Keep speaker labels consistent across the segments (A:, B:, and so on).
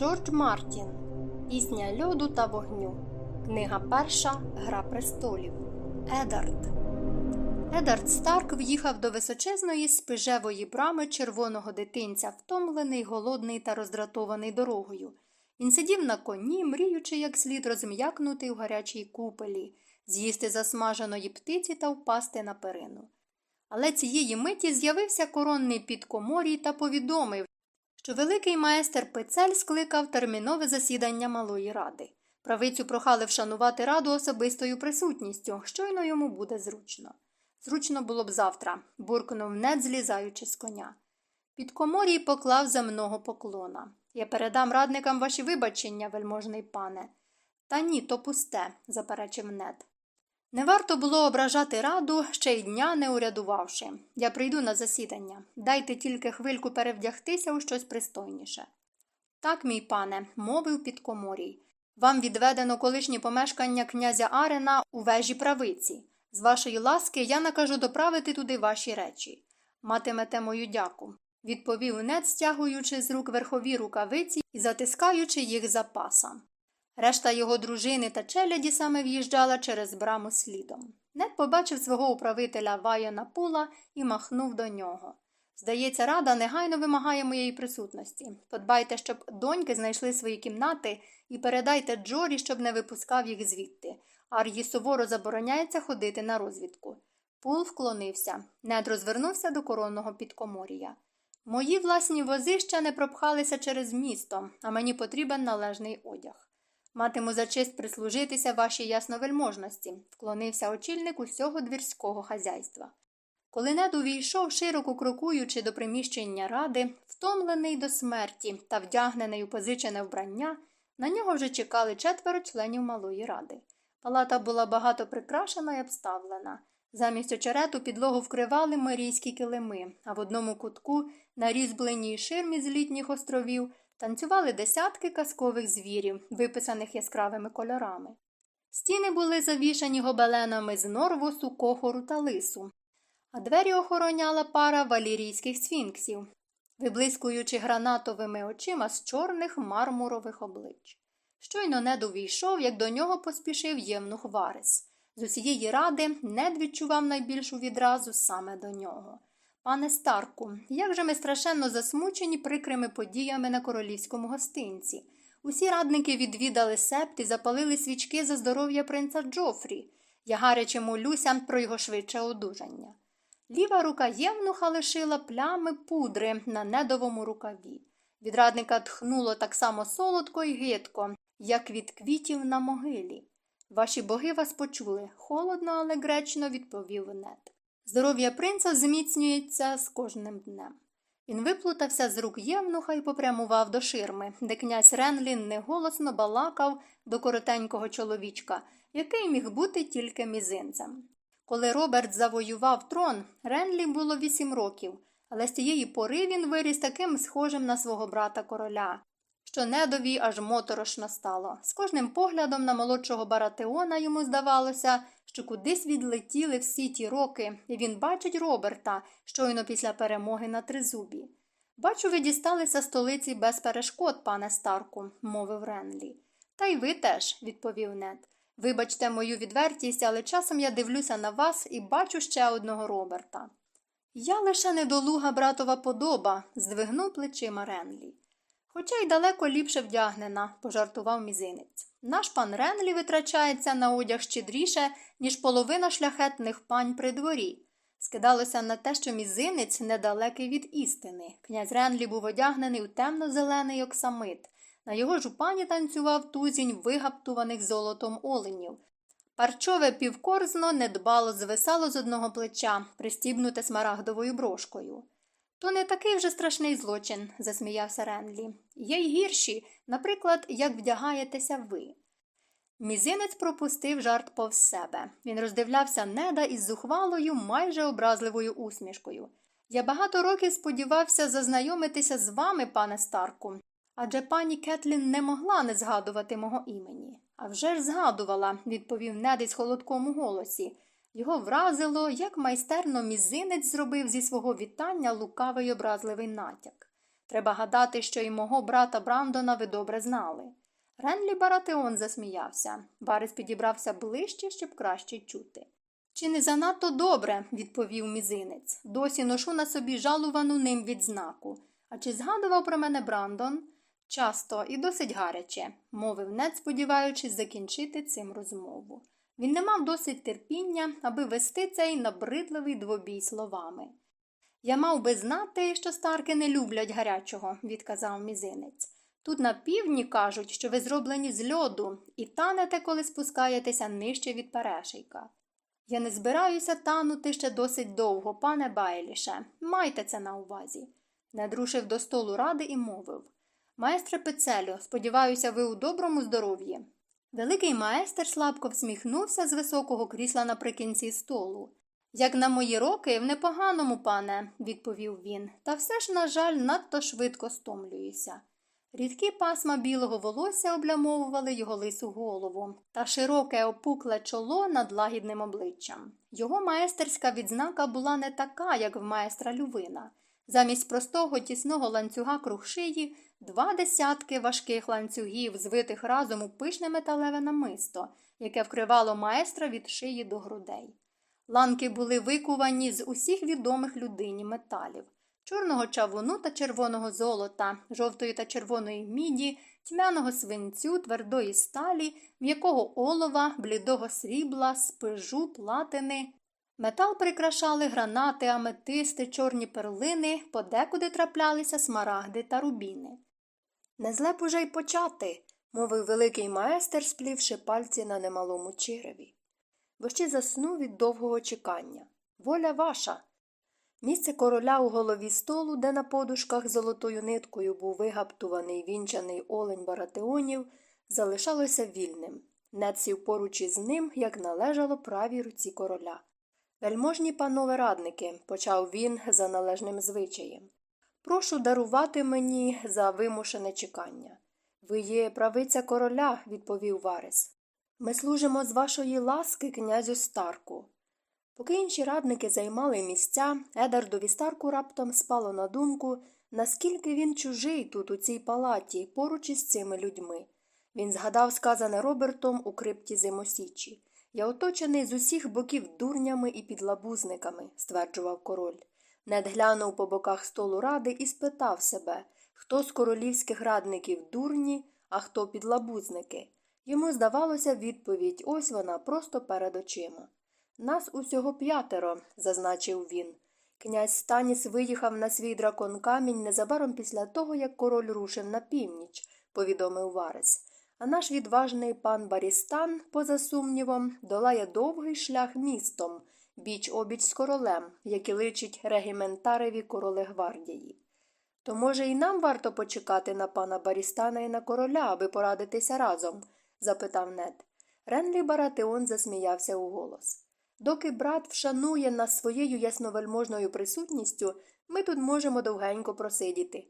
A: Джордж Мартін Пісня льоду та вогню. Книга перша Гра престолів. Едард. Едард Старк в'їхав до височезної спижевої брами червоного дитинця, втомлений, голодний та роздратований дорогою. Він сидів на коні, мріючи, як слід розм'якнути в гарячій купелі, з'їсти засмаженої птиці та впасти на перину. Але цієї миті з'явився коронний підкоморій та повідомив, що великий майстер Пецель скликав термінове засідання малої ради. Правицю прохали вшанувати раду особистою присутністю, щойно йому буде зручно. Зручно було б завтра, буркнув нед, злізаючи з коня. Підкоморій поклав земного поклона. Я передам радникам ваші вибачення, вельможний пане. Та ні, то пусте, заперечив нед. Не варто було ображати раду, ще й дня не урядувавши. Я прийду на засідання. Дайте тільки хвильку перевдягтися у щось пристойніше. Так, мій пане, мовив підкоморій. Вам відведено колишнє помешкання князя Арена у вежі правиці. З вашої ласки я накажу доправити туди ваші речі. Матимете мою дяку, відповів нед, стягуючи з рук верхові рукавиці і затискаючи їх за паса. Решта його дружини та челяді саме в'їжджала через браму слідом. Нед побачив свого управителя Вайона Пула і махнув до нього. Здається, рада негайно вимагає моєї присутності. Подбайте, щоб доньки знайшли свої кімнати і передайте Джорі, щоб не випускав їх звідти. Ар'ї суворо забороняється ходити на розвідку. Пул вклонився. Нед розвернувся до коронного підкоморія. Мої власні вози ще не пропхалися через місто, а мені потрібен належний одяг. Матиму за честь прислужитися вашій ясновельможності, вклонився очільник усього двірського хазяйства. Коли нед увійшов, широко крокуючи до приміщення ради, втомлений до смерті та вдягнений у позичене вбрання, на нього вже чекали четверо членів малої ради. Палата була багато прикрашена і обставлена. Замість очерету підлогу вкривали марійські килими, а в одному кутку, на різьбленій ширмі з літніх островів, танцювали десятки казкових звірів, виписаних яскравими кольорами. Стіни були завішані гобеленами з норвусу, кохору та лису, а двері охороняла пара валірійських сфінксів, виблискуючи гранатовими очима з чорних мармурових облич. Щойно нед увійшов, як до нього поспішив євнух Варис. З усієї ради нед відчував найбільшу відразу саме до нього. Пане Старку, як же ми страшенно засмучені прикрими подіями на королівському гостинці. Усі радники відвідали септ і запалили свічки за здоров'я принца Джофрі. Я гаряче молюся про його швидше одужання. Ліва рука євнуха лишила плями пудри на недовому рукаві. Від радника тхнуло так само солодко і гидко, як від квітів на могилі. Ваші боги вас почули, холодно, але гречно відповів нед. Здоров'я принца зміцнюється з кожним днем. Він виплутався з рук євнуха і попрямував до ширми, де князь Ренлін неголосно балакав до коротенького чоловічка, який міг бути тільки мізинцем. Коли Роберт завоював трон, Ренлі було вісім років, але з тієї пори він виріс таким схожим на свого брата короля, що недові аж моторошно стало. З кожним поглядом на молодшого баратеона йому здавалося, що кудись відлетіли всі ті роки, і він бачить Роберта щойно після перемоги на тризубі. Бачу, ви дісталися столиці без перешкод, пане Старку, мовив Ренлі. Та й ви теж, відповів нед. Вибачте мою відвертість, але часом я дивлюся на вас і бачу ще одного Роберта. Я лише недолуга братова подоба, здвигнув плечима Ренлі. Хоча й далеко ліпше вдягнена, пожартував мізинець. Наш пан Ренлі витрачається на одяг щедріше, ніж половина шляхетних пань при дворі. Скидалося на те, що мізинець недалекий від істини. Князь Ренлі був одягнений у темно-зелений оксамит. На його жупані танцював тузінь вигаптуваних золотом оленів. Парчове півкорзно недбало звисало з одного плеча, пристібнуте смарагдовою брошкою. То не такий вже страшний злочин, засміявся Ренлі. Є й гірші, наприклад, як вдягаєтеся ви. Мізинець пропустив жарт повз себе. Він роздивлявся неда із зухвалою, майже образливою усмішкою. Я багато років сподівався зазнайомитися з вами, пане Старку, адже пані Кетлін не могла не згадувати мого імені. «А вже ж згадувала, відповів нед із холодкому голосі. Його вразило, як майстерно мізинець зробив зі свого вітання лукавий образливий натяк. Треба гадати, що і мого брата Брандона ви добре знали. Ренлі Баратеон засміявся. Варис підібрався ближче, щоб краще чути. Чи не занадто добре, відповів мізинець. Досі ношу на собі жалувану ним відзнаку. А чи згадував про мене Брандон? Часто і досить гаряче, мовив нед, сподіваючись закінчити цим розмову. Він не мав досить терпіння, аби вести цей набридливий двобій словами. Я мав би знати, що старки не люблять гарячого, відказав мізинець. Тут на півдні кажуть, що ви зроблені з льоду і танете, коли спускаєтеся нижче від перешийка. Я не збираюся танути ще досить довго, пане Байліше. Майте це на увазі. Недрушив до столу ради і мовив Маестре Пецелю, сподіваюся, ви у доброму здоров'ї. Великий маестер слабко всміхнувся з високого крісла наприкінці столу. Як на мої роки, в непоганому, пане, відповів він, та все ж, на жаль, надто швидко стомлююся. Рідкі пасма білого волосся облямовували його лису голову та широке опукле чоло над лагідним обличчям. Його майстерська відзнака була не така, як в майстра Лювина. Замість простого тісного ланцюга круг шиї два десятки важких ланцюгів, звитих разом у пишне металеве намисто, яке вкривало майстра від шиї до грудей. Ланки були викувані з усіх відомих людині металів чорного чавуну та червоного золота, жовтої та червоної міді, тьмяного свинцю, твердої сталі, м'якого олова, блідого срібла, спижу, платини. Метал прикрашали гранати, аметисти, чорні перлини, подекуди траплялися смарагди та рубіни. Не зле б уже й почати, мовив великий майстер, сплівши пальці на немалому череві. Вощі заснув від довгого чекання. Воля ваша. Місце короля у голові столу, де на подушках золотою ниткою був вигаптуваний вінчаний олень баратеонів, залишалося вільним. Нед поруч із ним, як належало правій руці короля. Вельможні панове радники, почав він за належним звичаєм. Прошу дарувати мені за вимушене чекання. Ви є правиця короля, відповів Варес. Ми служимо з вашої ласки, князю Старку. Поки інші радники займали місця, Едардові Старку раптом спало на думку, наскільки він чужий тут, у цій палаті, поруч із цими людьми. Він згадав сказане Робертом у крипті Зимосічі. Я оточений з усіх боків дурнями і підлабузниками, стверджував король. Нед глянув по боках столу ради і спитав себе, хто з королівських радників дурні, а хто підлабузники. Йому здавалося відповідь ось вона просто перед очима. Нас усього п'ятеро, зазначив він. Князь Станіс виїхав на свій дракон камінь незабаром після того, як король рушив на північ, повідомив Варес. А наш відважний пан Барістан, поза сумнівом, долає довгий шлях містом, біч обіч з королем, який личить регіментареві короли гвардії. То, може, і нам варто почекати на пана Барістана і на короля, аби порадитися разом? запитав нед. Ренлі Баратеон засміявся у голос. Доки брат вшанує нас своєю ясновельможною присутністю, ми тут можемо довгенько просидіти.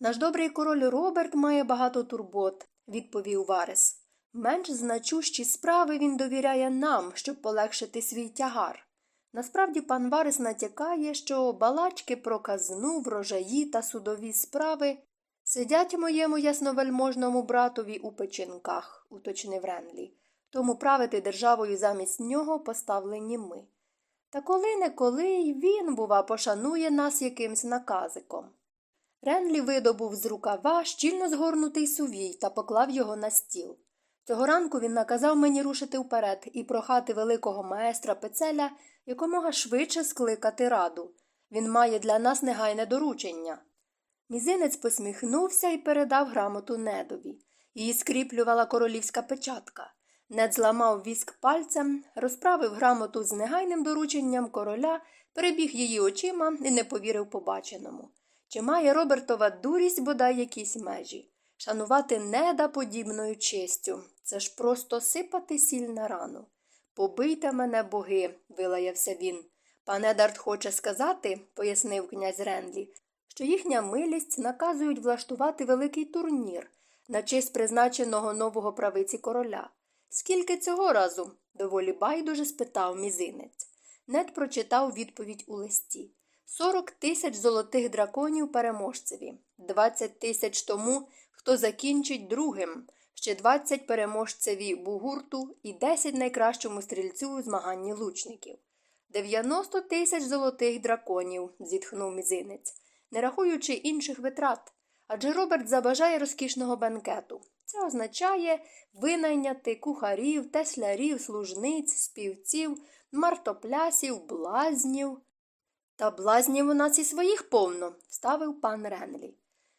A: Наш добрий король Роберт має багато турбот, відповів Варес. Менш значущі справи він довіряє нам, щоб полегшити свій тягар. Насправді пан Варес натякає, що балачки про казну, врожаї та судові справи сидять моєму ясновельможному братові у печінках, уточнив Ренлі тому правити державою замість нього поставлені ми. Та коли не коли й він, бува, пошанує нас якимсь наказиком. Ренлі видобув з рукава щільно згорнутий сувій та поклав його на стіл. Цього ранку він наказав мені рушити вперед і прохати великого маестра Пецеля якомога швидше скликати раду. Він має для нас негайне доручення. Мізинець посміхнувся і передав грамоту недові. Її скріплювала королівська печатка. Нед зламав віск пальцем, розправив грамоту з негайним дорученням короля, перебіг її очима і не повірив побаченому. Чи має Робертова дурість бодай якісь межі? Шанувати неда подібною честю. Це ж просто сипати сіль на рану. Побийте мене, боги, вилаявся він. Пан Едард хоче сказати, пояснив князь Ренлі, що їхня милість наказують влаштувати великий турнір на честь призначеного нового правиці короля. Скільки цього разу? доволі байдуже спитав мізинець. Нед прочитав відповідь у листі. 40 тисяч золотих драконів переможцеві, 20 тисяч тому, хто закінчить другим, ще 20 переможцеві бугурту і 10 найкращому стрільцю у змаганні лучників. 90 тисяч золотих драконів, зітхнув мізинець, не рахуючи інших витрат. Адже Роберт забажає розкішного бенкету. Це означає винайняти кухарів, теслярів, служниць, співців, мартоплясів, блазнів. Та блазнів у нас і своїх повно, ставив пан Ренлі.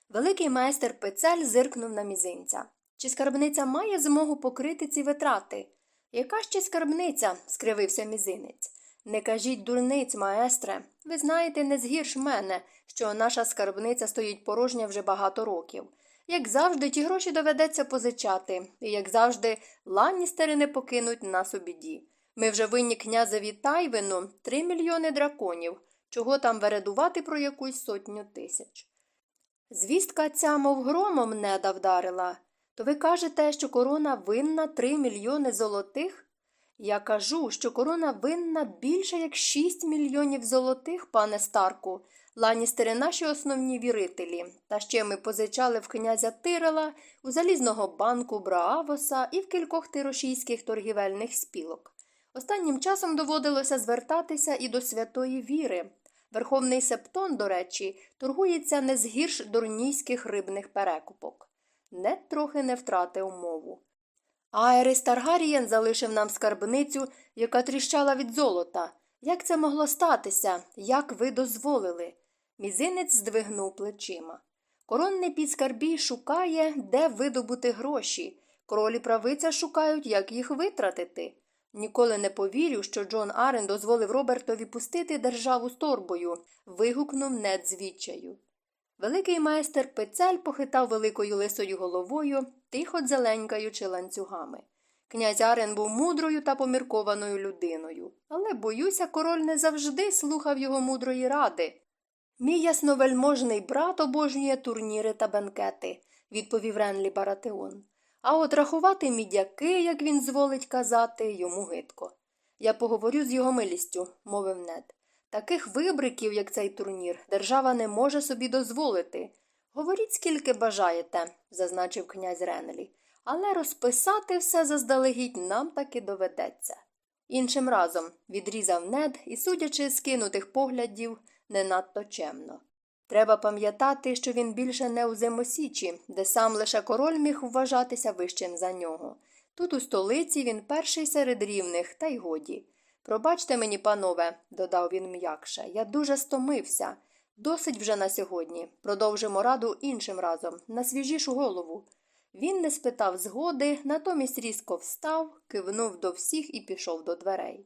A: Великий майстер пецель зиркнув на мізинця. Чи скарбниця має змогу покрити ці витрати? Яка ще скарбниця? скривився мізинець. Не кажіть дурниць, маестре. Ви знаєте не згірш мене, що наша скарбниця стоїть порожня вже багато років. Як завжди, ті гроші доведеться позичати, і, як завжди, ланністери не покинуть нас у біді. Ми вже винні князеві Тайвину три мільйони драконів, чого там вередувати про якусь сотню тисяч. Звістка ця, мов громом, неда вдарила. То ви кажете, що корона винна три мільйони золотих? Я кажу, що корона винна більше як шість мільйонів золотих, пане Старку. Ланістери наші основні вірителі. Та ще ми позичали в князя Тирела, у залізного банку Браавоса і в кількох тирошійських торгівельних спілок. Останнім часом доводилося звертатися і до святої віри. Верховний Септон, до речі, торгується не з гірш дурнійських рибних перекупок. Нед трохи не втратив мову. Аерис Таргарієн залишив нам скарбницю, яка тріщала від золота. Як це могло статися? Як ви дозволили? Мізинець здвигнув плечима. Коронний підскарбій шукає, де видобути гроші. Королі правиця шукають, як їх витратити. Ніколи не повірю, що Джон Арен дозволив Робертові пустити державу з торбою. вигукнув нед з відчаю. Великий майстер пецель похитав великою лисою головою, тихо дзеленькаючи ланцюгами. Князь Арен був мудрою та поміркованою людиною, але, боюся, король не завжди слухав його мудрої ради. Мій ясновельможний брат обожнює турніри та бенкети, відповів Ренлі Баратеон. А от рахувати мідяки, як він зволить казати, йому гидко. Я поговорю з його милістю, мовив нед. Таких вибриків, як цей турнір, держава не може собі дозволити. Говоріть, скільки бажаєте, зазначив князь Ренелі, але розписати все заздалегідь нам таки доведеться. Іншим разом відрізав нед і, судячи з кинутих поглядів, не надто чемно. Треба пам'ятати, що він більше не у зимосічі, де сам лише король міг вважатися вищим за нього. Тут у столиці він перший серед рівних, та й годі. Пробачте мені, панове, додав він м'якше, я дуже стомився. Досить вже на сьогодні. Продовжимо раду іншим разом, на свіжішу голову. Він не спитав згоди, натомість різко встав, кивнув до всіх і пішов до дверей.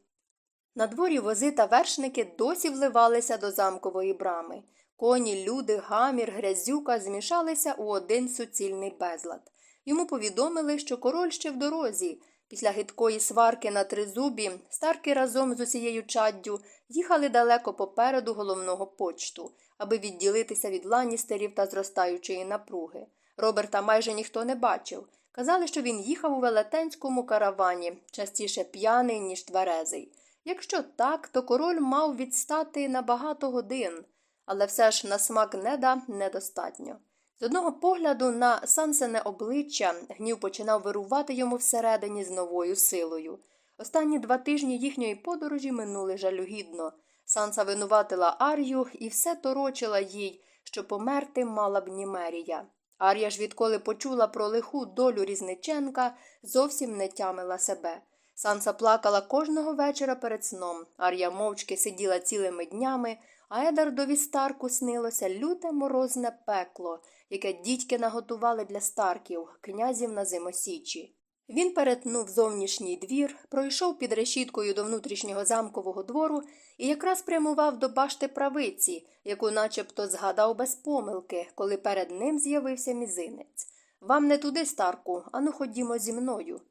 A: На дворі вози та вершники досі вливалися до замкової брами. Коні, люди, гамір, грязюка змішалися у один суцільний безлад. Йому повідомили, що король ще в дорозі. Після гидкої сварки на тризубі старки разом з усією чаддю їхали далеко попереду головного почту, аби відділитися від ланістерів та зростаючої напруги. Роберта майже ніхто не бачив. Казали, що він їхав у велетенському каравані, частіше п'яний, ніж тверезий. Якщо так, то король мав відстати на багато годин, але все ж на смак неда недостатньо. З одного погляду на сансене обличчя гнів починав вирувати йому всередині з новою силою. Останні два тижні їхньої подорожі минули жалюгідно. Санса винуватила Ар'ю і все торочила їй, що померти мала б Німерія. Ар'я ж, відколи почула про лиху долю різниченка, зовсім не тямила себе. Санса плакала кожного вечора перед сном. Ар'я мовчки сиділа цілими днями, а Едардові старку снилося люте морозне пекло, яке дідьки наготували для старків, князів на зимосічі. Він перетнув зовнішній двір, пройшов під решіткою до внутрішнього замкового двору і якраз прямував до башти правиці, яку начебто згадав без помилки, коли перед ним з'явився мізинець. Вам не туди, старку, ану ходімо зі мною.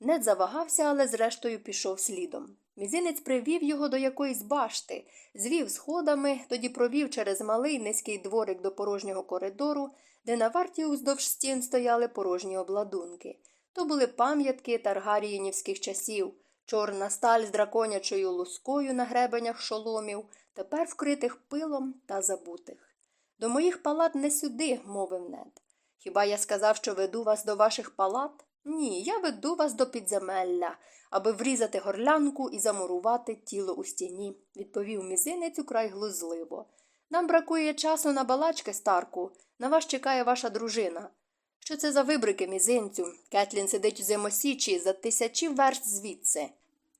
A: Нед завагався, але зрештою пішов слідом. Мізинець привів його до якоїсь башти, звів сходами, тоді провів через малий низький дворик до порожнього коридору, де на варті уздовж стін стояли порожні обладунки. То були пам'ятки таргаріїнівських часів, Чорна сталь з драконячою лускою на гребенях шоломів, тепер вкритих пилом та забутих. До моїх палат не сюди, мовив нед. Хіба я сказав, що веду вас до ваших палат? Ні, я веду вас до підземелля, аби врізати горлянку і замурувати тіло у стіні, відповів мізинець украй глузливо. Нам бракує часу на балачки, Старку. На вас чекає ваша дружина. Що це за вибрики, мізинцю? Кетлін сидить у зимосічі за тисячі верст звідси.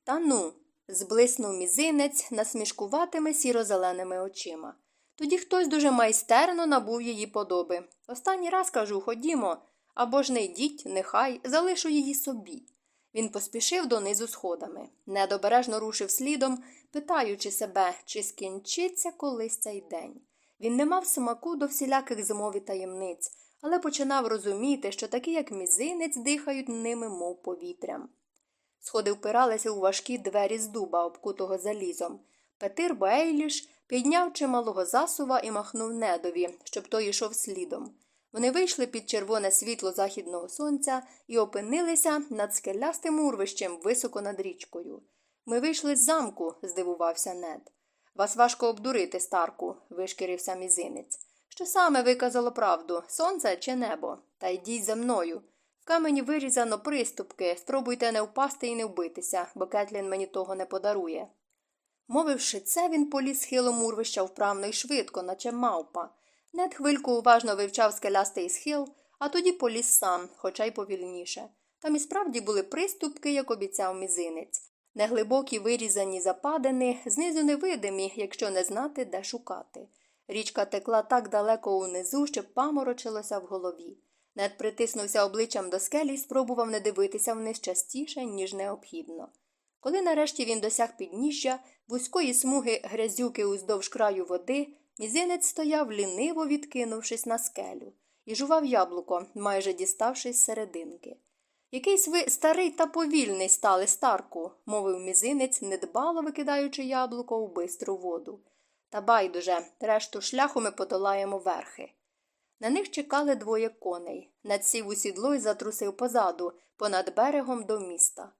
A: Та ну. зблиснув мізинець насмішкуватими сіро-зеленими очима. Тоді хтось дуже майстерно набув її подоби. Останній раз кажу ходімо, або ж не йдіть, нехай, залишу її собі. Він поспішив донизу сходами, недобережно рушив слідом, питаючи себе, чи скінчиться колись цей день. Він не мав смаку до всіляких зимові таємниць, але починав розуміти, що такі, як мізинець, дихають ними, мов повітрям. Сходи впиралися у важкі двері з дуба, обкутого залізом. Петир Бейліш підняв чималого засува і махнув недові, щоб той йшов слідом. Вони вийшли під червоне світло західного сонця і опинилися над скелястим урвищем високо над річкою. Ми вийшли з замку, здивувався нед. Вас важко обдурити, Старку, вишкірився мізинець. Що саме виказало правду сонце чи небо? Та йдіть за мною. В камені вирізано приступки, спробуйте не впасти і не вбитися, бо Кетлін мені того не подарує. Мовивши це, він поліз схилом урвища вправно й швидко, наче мавпа. Нед хвильку уважно вивчав скелястий схил, а тоді поліз сам, хоча й повільніше. Там і справді були приступки, як обіцяв мізинець. Неглибокі вирізані западини, знизу невидимі, якщо не знати, де шукати. Річка текла так далеко унизу, що паморочилося в голові. Нед притиснувся обличчям до скелі і спробував не дивитися вниз частіше, ніж необхідно. Коли нарешті він досяг підніжжя, вузької смуги грязюки уздовж краю води, мізинець стояв, ліниво відкинувшись на скелю, і жував яблуко, майже діставшись серединки. Якийсь ви старий та повільний стали старку, мовив мізинець, недбало викидаючи яблуко у бистру воду. Та байдуже, решту шляху ми подолаємо верхи. На них чекали двоє коней. Надсів у сідло і затрусив позаду, понад берегом до міста.